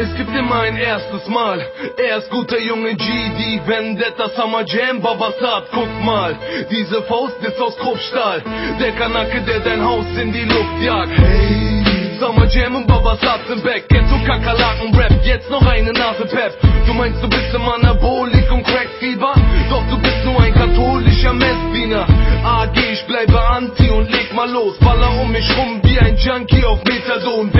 Es gibt immer ein erstes Mal. Er ist guter Junge GD, Vendetta, Summer Jam, Babasat, guck mal. Diese Faust ist aus Kruppstahl. Der Kanake, der dein Haus in die Luft jagt. Hey. Summer Jam und Babasat sind back. Ghetto Kakerlaken Rap, jetzt noch eine Nase Pep. Du meinst, du bist im Anabolik und Crackfieber? Doch du bist nur ein katholischer Messdiener. AG, ich bleibe anti und leg mal los. Baller um mich rum wie ein Junkie auf Methadon.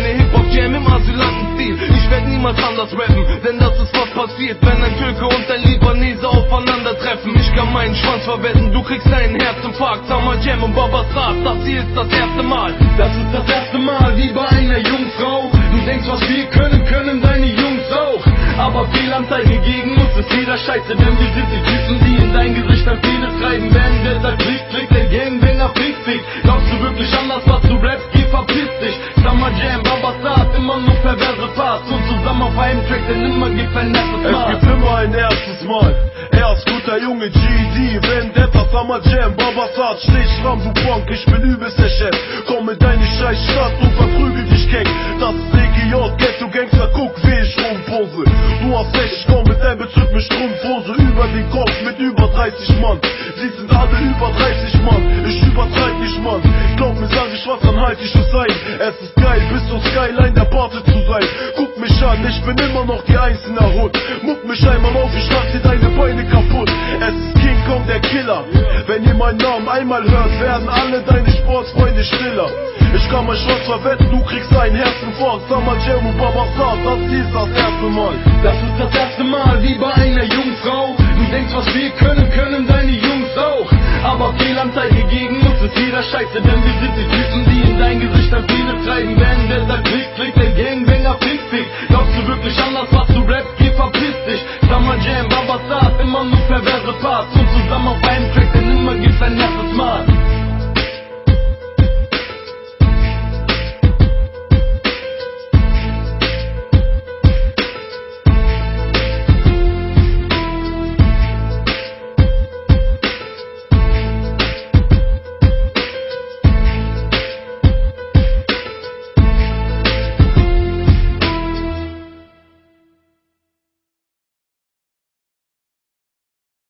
Deine Hip-Hop-Jam im Asylantenstil. Ich werd niemals anders rappen, denn das ist was passiert, wenn ein Türke und ein Libanese aufeinandertreffen. Ich kann meinen Schwanz verwetten, du kriegst einen Herzinfarkt. Summer Jam und Babasat, das hier ist das erste Mal. Das ist das erste Mal wie bei einer Jungfrau. Du denkst, was wir können, können deine Jungs auch. Aber Fehlanzeige gegen uns ist jeder Scheiße, denn wir sind die Typen, die in dein Gesicht ein Penis treiben. Der da kriegt, kriegt der Gangbanger Fick-Fick. Glaubst Parts. Und zusammen auf einem Track, denn immer gibt ein nettes Es Mal. gibt immer ein erstes Mal. Er ist guter Junge GD, Vendetta, Summer Jam, Babasat, Stichraum, du Punk, ich bin übelst der Chef. Rumpose. Du hast recht, ich komm mit deinem Bezug mit Strumpfhose über den Kopf mit über 30 Mann. Sie sind alle über 30 Mann, ich übertreib nicht, Mann. Glaub mir, sag ich was, dann halt ich es ein. Es ist geil, bis zur Skyline der Pate zu sein. Guck mich an, ich bin immer noch die der Hut. Muck mich einmal auf, ich schlag dir deine Beine kaputt. Es ist King Kong, der Killer. Wenn ihr meinen Namen einmal hört, werden alle deine Sportsfreunde stiller. Kammer Schwarz verwetten, du kriegst einen Herzinfarkt. Summer Jam und Baba Saad, das ist das erste Mal. Das ist das erste Mal, wie bei einer Jungfrau. Du denkst, was wir können, können deine Jungs auch. Aber Fehlanzeige gegen uns ist jeder Scheiße Denn wir sind die Typen, die in dein Gesicht dann Fehler treiben. Werden Der sagt klick, klick, der Gangbanger fix dich. Glaubst du wirklich anders, was du rappst, geh verpiss dich. Summer Jam, Baba Saad, immer nur perverse Parts. Und zusammen auf einem Track, denn immer gibt's ein erstes Mal.